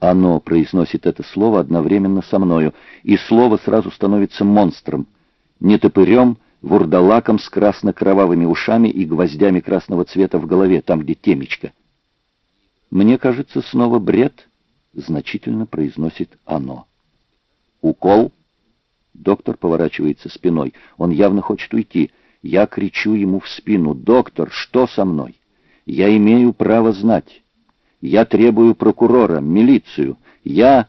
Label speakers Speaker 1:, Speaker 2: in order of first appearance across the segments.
Speaker 1: Оно произносит это слово одновременно со мною, и слово сразу становится монстром. Не топырем, вурдалаком с красно-кровавыми ушами и гвоздями красного цвета в голове, там, где темечко. «Мне кажется, снова бред», — значительно произносит оно. «Укол?» Доктор поворачивается спиной. Он явно хочет уйти. Я кричу ему в спину. «Доктор, что со мной? Я имею право знать. Я требую прокурора, милицию. Я...»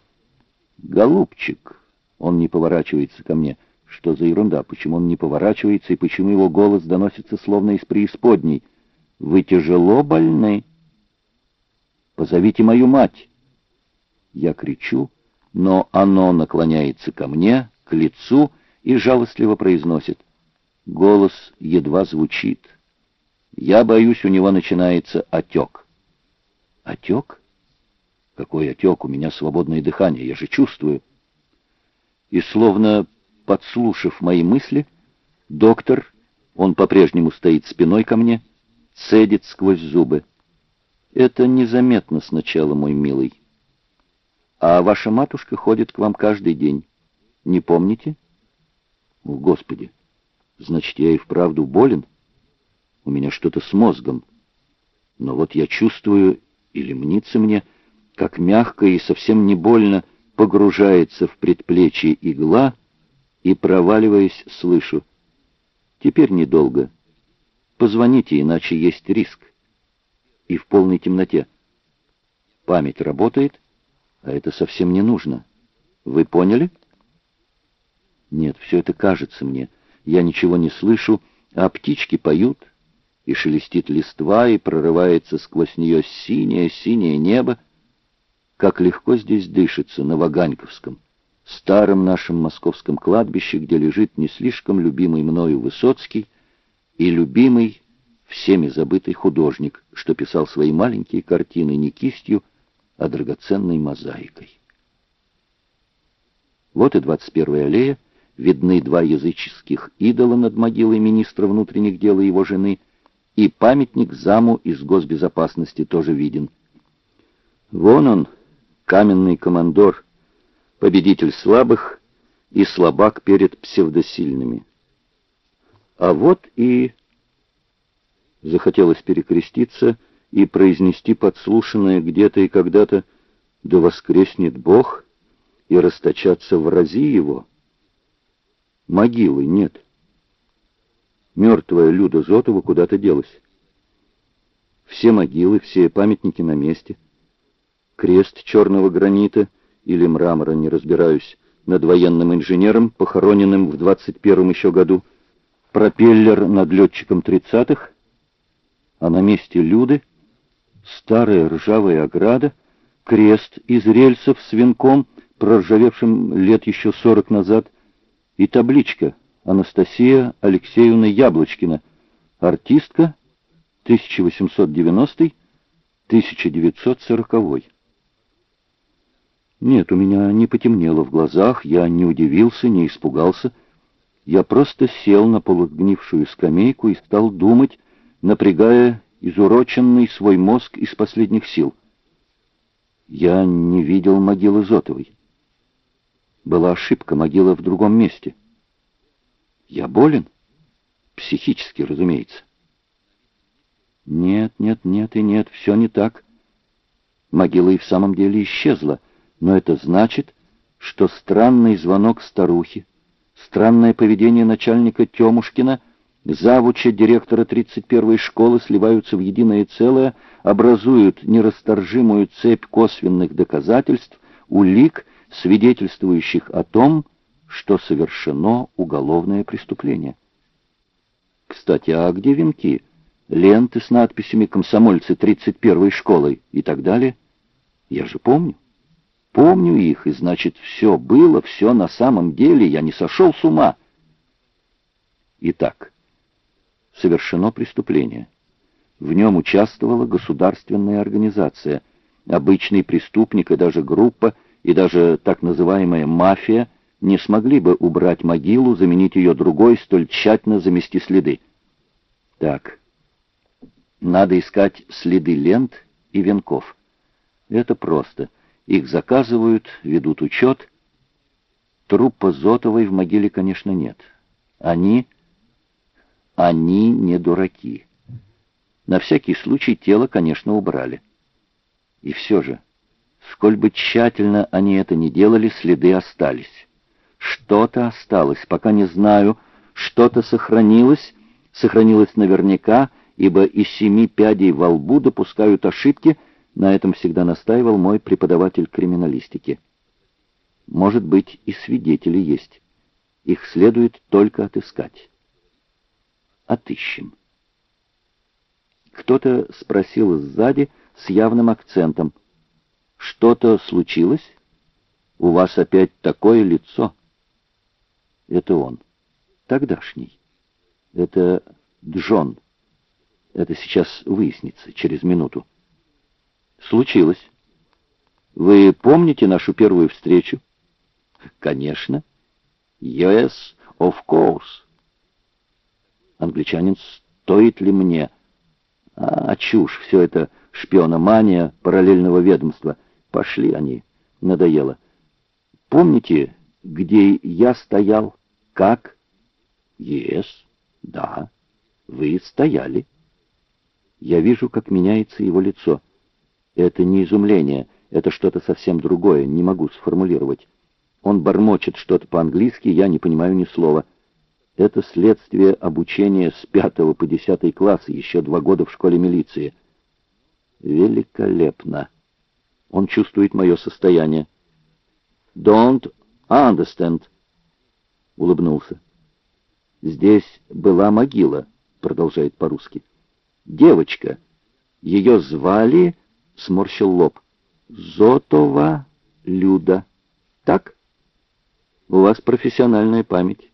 Speaker 1: «Голубчик!» Он не поворачивается ко мне. Что за ерунда? Почему он не поворачивается и почему его голос доносится словно из преисподней? «Вы тяжело больны?» Позовите мою мать!» Я кричу, но оно наклоняется ко мне, к лицу, и жалостливо произносит. Голос едва звучит. Я боюсь, у него начинается отек. Отек? Какой отек? У меня свободное дыхание, я же чувствую. И словно подслушав мои мысли, доктор, он по-прежнему стоит спиной ко мне, цедит сквозь зубы. Это незаметно сначала, мой милый. А ваша матушка ходит к вам каждый день. Не помните? О, Господи! Значит, я и вправду болен? У меня что-то с мозгом. Но вот я чувствую, или мнится мне, как мягко и совсем не больно погружается в предплечье игла, и, проваливаясь, слышу. Теперь недолго. Позвоните, иначе есть риск и в полной темноте. Память работает, а это совсем не нужно. Вы поняли? Нет, все это кажется мне. Я ничего не слышу, а птички поют, и шелестит листва, и прорывается сквозь нее синее-синее небо. Как легко здесь дышится, на Ваганьковском, старом нашем московском кладбище, где лежит не слишком любимый мною Высоцкий и любимый всеми забытый художник, что писал свои маленькие картины не кистью, а драгоценной мозаикой. Вот и 21-я аллея, видны два языческих идола над могилой министра внутренних дел и его жены, и памятник заму из госбезопасности тоже виден. Вон он, каменный командор, победитель слабых и слабак перед псевдосильными. А вот и Захотелось перекреститься и произнести подслушанное где-то и когда-то «Да воскреснет Бог!» и расточаться в рази его. Могилы нет. Мертвая Люда Зотова куда-то делась. Все могилы, все памятники на месте. Крест черного гранита или мрамора, не разбираюсь, над военным инженером, похороненным в 21 еще году, пропеллер над летчиком 30-х — а на месте Люды старая ржавая ограда, крест из рельсов с венком, проржавевшим лет еще сорок назад, и табличка Анастасия Алексеевна Яблочкина, артистка 1890-1940. Нет, у меня не потемнело в глазах, я не удивился, не испугался. Я просто сел на полугнившую скамейку и стал думать, напрягая изуроченный свой мозг из последних сил. Я не видел могилы Зотовой. Была ошибка, могила в другом месте. Я болен? Психически, разумеется. Нет, нет, нет и нет, все не так. Могила и в самом деле исчезла, но это значит, что странный звонок старухи, странное поведение начальника Темушкина — Завуча директора 31-й школы сливаются в единое целое, образуют нерасторжимую цепь косвенных доказательств, улик, свидетельствующих о том, что совершено уголовное преступление. Кстати, а где венки? Ленты с надписями «Комсомольцы 31-й школы» и так далее? Я же помню. Помню их, и значит, все было, все на самом деле, я не сошел с ума. Итак совершено преступление. В нем участвовала государственная организация, обычный преступник и даже группа, и даже так называемая мафия не смогли бы убрать могилу, заменить ее другой, столь тщательно замести следы. Так, надо искать следы лент и венков. Это просто. Их заказывают, ведут учет. Трупа Зотовой в могиле, конечно, нет. Они... Они не дураки. На всякий случай тело, конечно, убрали. И все же, сколь бы тщательно они это не делали, следы остались. Что-то осталось, пока не знаю, что-то сохранилось, сохранилось наверняка, ибо из семи пядей во лбу допускают ошибки, на этом всегда настаивал мой преподаватель криминалистики. Может быть, и свидетели есть. Их следует только отыскать. Отыщем. Кто-то спросил сзади с явным акцентом. «Что-то случилось? У вас опять такое лицо?» Это он. Тогдашний. Это Джон. Это сейчас выяснится, через минуту. Случилось. Вы помните нашу первую встречу? Конечно. Yes, of course. Англичанин, стоит ли мне? А, чушь, все это шпиономания параллельного ведомства. Пошли они, надоело. Помните, где я стоял? Как? Yes, да, вы стояли. Я вижу, как меняется его лицо. Это не изумление, это что-то совсем другое, не могу сформулировать. Он бормочет что-то по-английски, я не понимаю ни слова. Это следствие обучения с пятого по десятый класс, еще два года в школе милиции. Великолепно. Он чувствует мое состояние. Don't understand. Улыбнулся. Здесь была могила, продолжает по-русски. Девочка. Ее звали сморщил лоб. «Зотова Люда. Так? У вас профессиональная память?»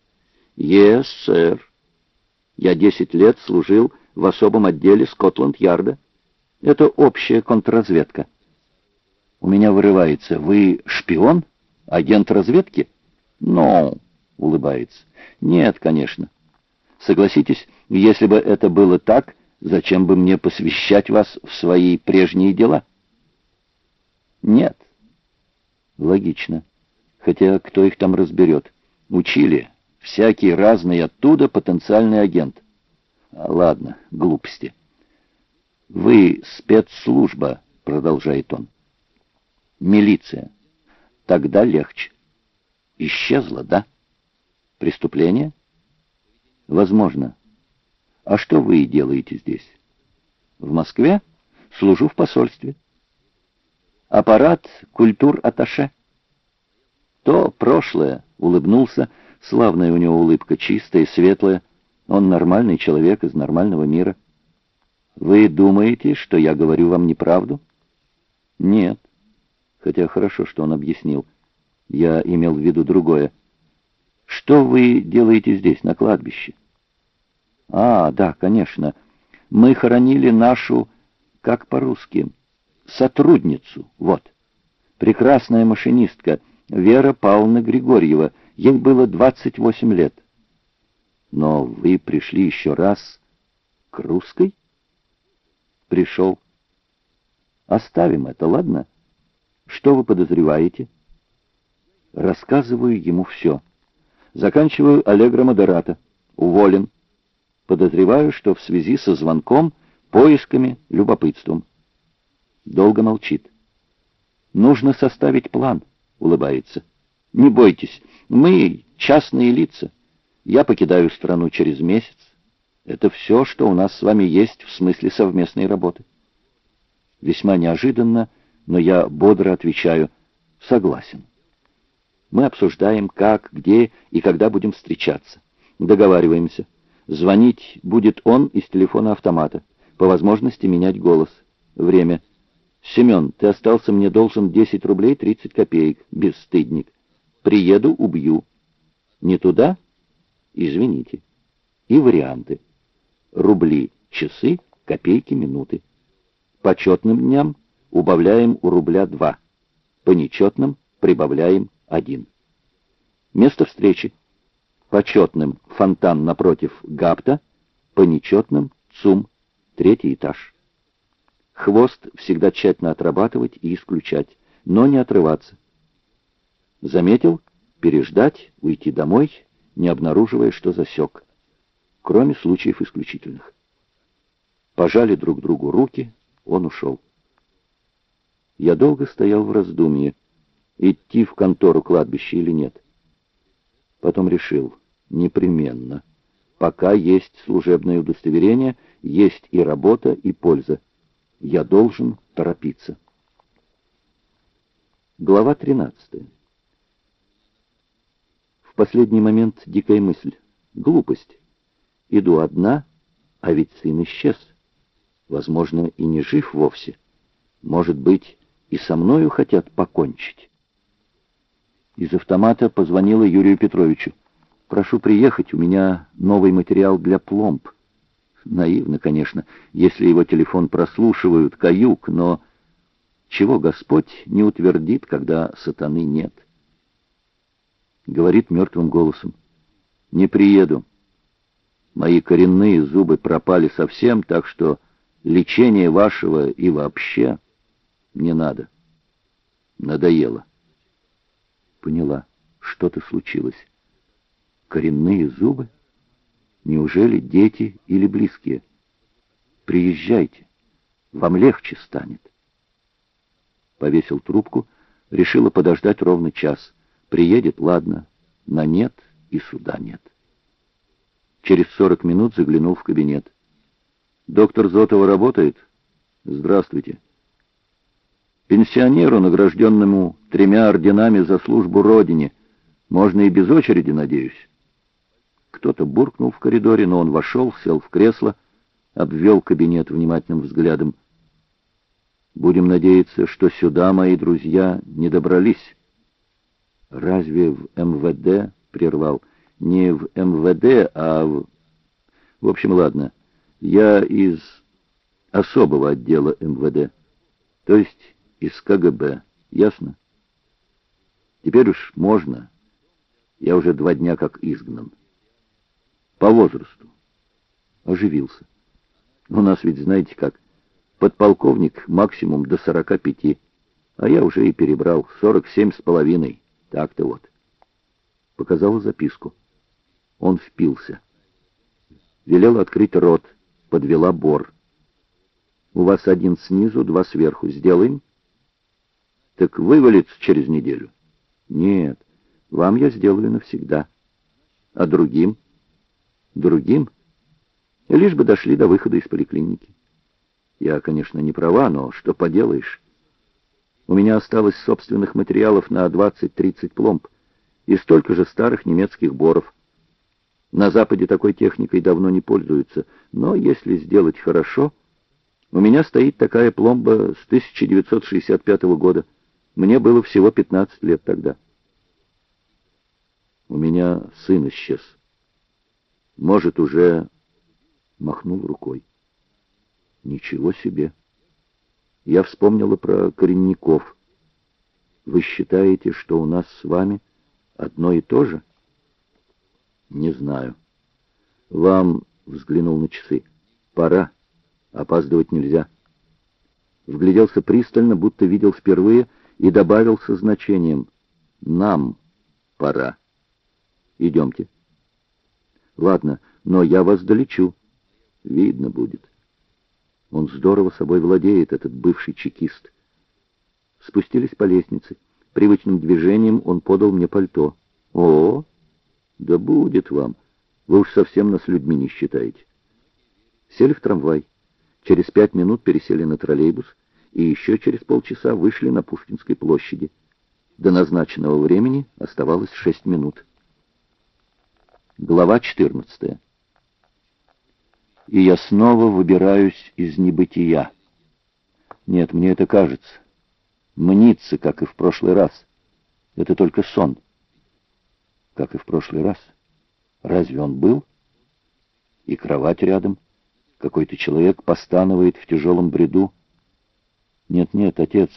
Speaker 1: «Yes, сэр. Я десять лет служил в особом отделе Скотланд-Ярда. Это общая контрразведка». У меня вырывается. «Вы шпион? Агент разведки?» «No», — улыбается. «Нет, конечно. Согласитесь, если бы это было так, Зачем бы мне посвящать вас в свои прежние дела? Нет. Логично. Хотя кто их там разберет? Учили. Всякий разный оттуда потенциальный агент. А, ладно, глупости. Вы спецслужба, продолжает он. Милиция. Тогда легче. Исчезла, да? Преступление? Возможно. А что вы делаете здесь? В Москве? Служу в посольстве. Аппарат культур-атташе. То прошлое, улыбнулся, славная у него улыбка, чистая, светлая. Он нормальный человек из нормального мира. Вы думаете, что я говорю вам неправду? Нет. Хотя хорошо, что он объяснил. Я имел в виду другое. Что вы делаете здесь, на кладбище? А, да, конечно. Мы хоронили нашу, как по-русски, сотрудницу, вот. Прекрасная машинистка Вера Павловна Григорьева. Ей было 28 лет. Но вы пришли еще раз к русской? Пришел. Оставим это, ладно? Что вы подозреваете? Рассказываю ему все. Заканчиваю Аллегро Модерата. Уволен. Подозреваю, что в связи со звонком, поисками, любопытством. Долго молчит. Нужно составить план, улыбается. Не бойтесь, мы частные лица. Я покидаю страну через месяц. Это все, что у нас с вами есть в смысле совместной работы. Весьма неожиданно, но я бодро отвечаю «согласен». Мы обсуждаем, как, где и когда будем встречаться. Договариваемся. Звонить будет он из телефона автомата. По возможности менять голос. Время. «Семен, ты остался мне должен 10 рублей 30 копеек, бесстыдник. Приеду, убью». «Не туда?» «Извините». И варианты. Рубли, часы, копейки, минуты. По четным дням убавляем у рубля 2. По нечетным прибавляем 1. Место встречи почетным фонтан напротив гапта, по нечетным ЦУМ, третий этаж. Хвост всегда тщательно отрабатывать и исключать. но не отрываться. Заметил? Переждать, уйти домой, не обнаруживая, что засек. Кроме случаев исключительных. Пожали друг другу руки, он ушел. Я долго стоял в раздумье, идти в контору кладбища или нет. Потом решил, непременно. Пока есть служебное удостоверение, есть и работа, и польза. Я должен торопиться. Глава 13. В последний момент дикая мысль. Глупость. Иду одна, а ведь сын исчез. Возможно, и не жив вовсе. Может быть, и со мною хотят покончить. Из автомата позвонила Юрию Петровичу. «Прошу приехать, у меня новый материал для пломб». Наивно, конечно, если его телефон прослушивают, каюк, но чего Господь не утвердит, когда сатаны нет? Говорит мертвым голосом. «Не приеду. Мои коренные зубы пропали совсем, так что лечение вашего и вообще не надо. Надоело». Поняла, что-то случилось. Коренные зубы? Неужели дети или близкие? Приезжайте, вам легче станет. Повесил трубку, решила подождать ровно час. Приедет, ладно, на нет и суда нет. Через сорок минут заглянул в кабинет. «Доктор Зотова работает?» «Здравствуйте». Пенсионеру, награжденному тремя орденами за службу Родине, можно и без очереди, надеюсь. Кто-то буркнул в коридоре, но он вошел, сел в кресло, обвел кабинет внимательным взглядом. Будем надеяться, что сюда мои друзья не добрались. Разве в МВД, прервал, не в МВД, а в... В общем, ладно, я из особого отдела МВД, то есть из КГБ. Ясно? Теперь уж можно. Я уже два дня как изгнан. По возрасту. Оживился. У нас ведь, знаете как, подполковник максимум до сорока пяти, а я уже и перебрал сорок семь с половиной. Так-то вот. Показал записку. Он впился. Велел открыть рот. Подвела бор. У вас один снизу, два сверху. Сделаем? Так вывалится через неделю. Нет, вам я сделаю навсегда. А другим? Другим? Лишь бы дошли до выхода из поликлиники. Я, конечно, не права, но что поделаешь? У меня осталось собственных материалов на 20-30 пломб и столько же старых немецких боров. На Западе такой техникой давно не пользуются, но если сделать хорошо... У меня стоит такая пломба с 1965 года — мне было всего 15 лет тогда. У меня сын исчез. Может, уже... Махнул рукой. Ничего себе. Я вспомнила про коренников. Вы считаете, что у нас с вами одно и то же? Не знаю. Вам, взглянул на часы, пора. Опаздывать нельзя. Вгляделся пристально, будто видел впервые, и добавил со значением «Нам пора. Идемте». «Ладно, но я вас долечу. Видно будет». Он здорово собой владеет, этот бывший чекист. Спустились по лестнице. Привычным движением он подал мне пальто. «О, да будет вам. Вы уж совсем нас людьми не считаете». Сели в трамвай. Через пять минут пересели на троллейбус и еще через полчаса вышли на Пушкинской площади. До назначенного времени оставалось шесть минут. Глава 14. И я снова выбираюсь из небытия. Нет, мне это кажется. Мнится, как и в прошлый раз. Это только сон. Как и в прошлый раз. Разве он был? И кровать рядом. Какой-то человек постанывает в тяжелом бреду. «Нет-нет, отец,